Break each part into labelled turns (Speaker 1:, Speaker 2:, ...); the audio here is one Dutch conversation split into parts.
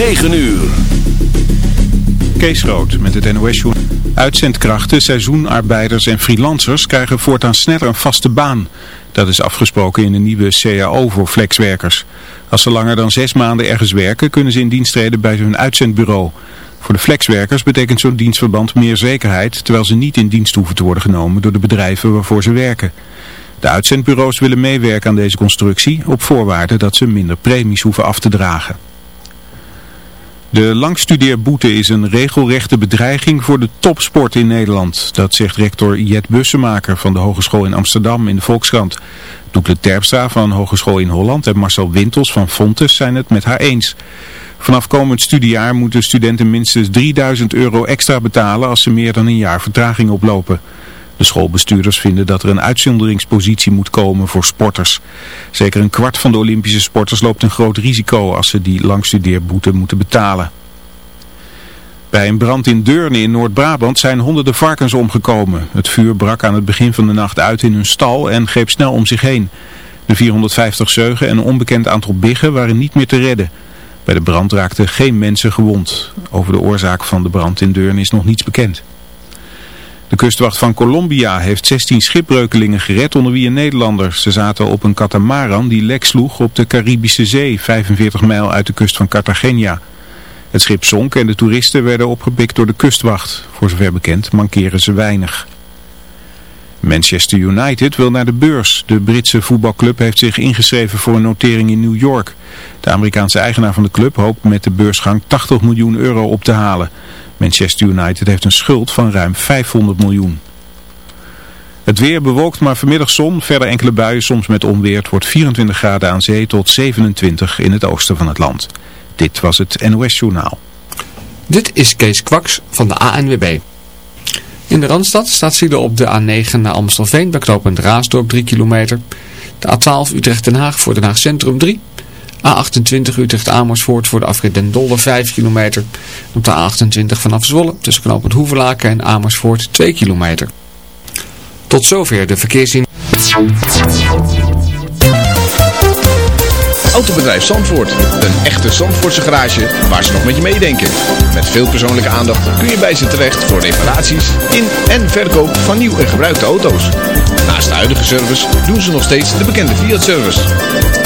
Speaker 1: 9 uur.
Speaker 2: Kees Rood met het nos journal Uitzendkrachten, seizoenarbeiders en freelancers krijgen voortaan sneller een vaste baan. Dat is afgesproken in de nieuwe CAO voor flexwerkers. Als ze langer dan zes maanden ergens werken, kunnen ze in dienst treden bij hun uitzendbureau. Voor de flexwerkers betekent zo'n dienstverband meer zekerheid, terwijl ze niet in dienst hoeven te worden genomen door de bedrijven waarvoor ze werken. De uitzendbureaus willen meewerken aan deze constructie op voorwaarde dat ze minder premies hoeven af te dragen. De langstudeerboete is een regelrechte bedreiging voor de topsport in Nederland. Dat zegt rector Jet Bussemaker van de Hogeschool in Amsterdam in de Volkskrant. Doekle Terpstra van Hogeschool in Holland en Marcel Wintels van Fontes zijn het met haar eens. Vanaf komend studiejaar moeten studenten minstens 3000 euro extra betalen als ze meer dan een jaar vertraging oplopen. De schoolbestuurders vinden dat er een uitzonderingspositie moet komen voor sporters. Zeker een kwart van de Olympische sporters loopt een groot risico als ze die langstudeerboete moeten betalen. Bij een brand in Deurne in Noord-Brabant zijn honderden varkens omgekomen. Het vuur brak aan het begin van de nacht uit in hun stal en greep snel om zich heen. De 450 zeugen en een onbekend aantal biggen waren niet meer te redden. Bij de brand raakten geen mensen gewond. Over de oorzaak van de brand in Deurne is nog niets bekend. De kustwacht van Colombia heeft 16 schipbreukelingen gered, onder wie een Nederlander. Ze zaten op een katamaran die lek sloeg op de Caribische Zee, 45 mijl uit de kust van Cartagena. Het schip zonk en de toeristen werden opgepikt door de kustwacht. Voor zover bekend mankeren ze weinig. Manchester United wil naar de beurs. De Britse voetbalclub heeft zich ingeschreven voor een notering in New York. De Amerikaanse eigenaar van de club hoopt met de beursgang 80 miljoen euro op te halen. Manchester United heeft een schuld van ruim 500 miljoen. Het weer bewolkt, maar vanmiddag zon. Verder enkele buien, soms met onweer. Het wordt 24 graden aan zee tot 27 in het oosten van het land. Dit was het NOS Journaal.
Speaker 3: Dit is Kees Kwaks van de ANWB. In de Randstad staat file op de A9 naar Amstelveen bij knooppunt Raasdorp 3 kilometer. De A12 Utrecht-Den Haag voor Den Haag Centrum 3 A28 Utrecht-Amersfoort voor de afrit Den Dolder 5 kilometer. Op de A28 vanaf Zwolle tussen knooppunt Hoevelaken en Amersfoort 2 kilometer. Tot zover de verkeerszin.
Speaker 4: Autobedrijf Zandvoort. Een echte Zandvoortse garage waar ze nog met je meedenken. Met veel persoonlijke aandacht kun je bij ze terecht voor reparaties in en verkoop van nieuw en gebruikte auto's. Naast de huidige service doen ze nog steeds de bekende Fiat-service.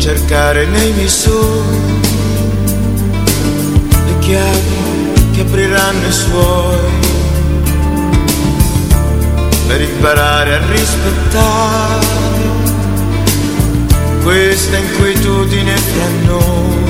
Speaker 5: cercare nei miei sogni le chiavi che apriranno i suoi per imparare a rispettare questa inquietudine fra noi.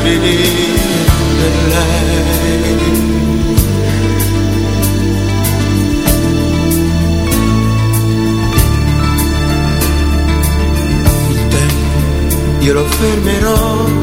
Speaker 5: per lei. il tempo io lo fermerò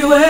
Speaker 6: you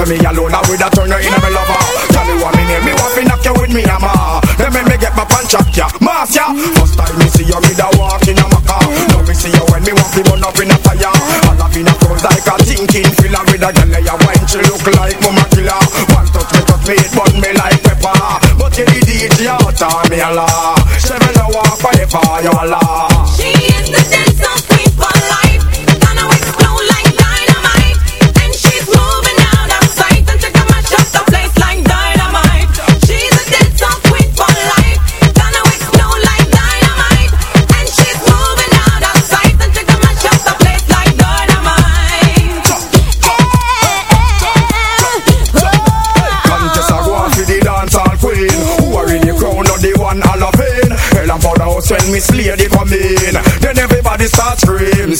Speaker 7: for me
Speaker 8: alone, I would have turn you in a lover. Tell me what me name, me want to knock you with me hammer. Then me me get my punch up ya, mass ya. First time me see you, me da walk in a maca. Now me see you when me want to burn up in a fire. All up in a clothes like a thinking filler with a girl ya wine, she look like mama killer. One touch me, touch me, it burn me like pepper. But you the DJ out of me a la. She me no walk for the fire, la.
Speaker 6: She is the dancer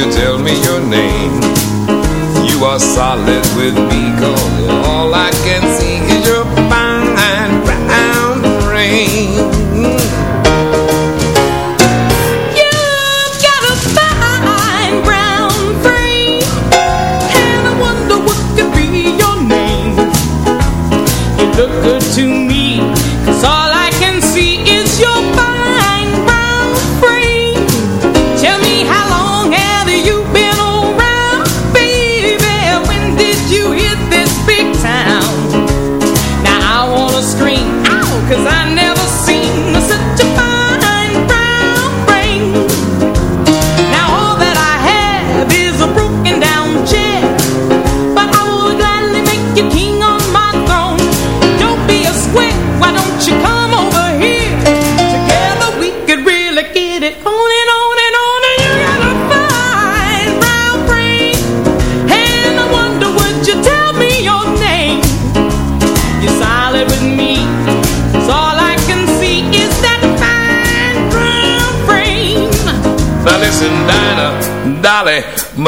Speaker 9: you tell me your name? You are solid with me Cause all I can see is your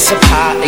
Speaker 10: It's a
Speaker 11: party.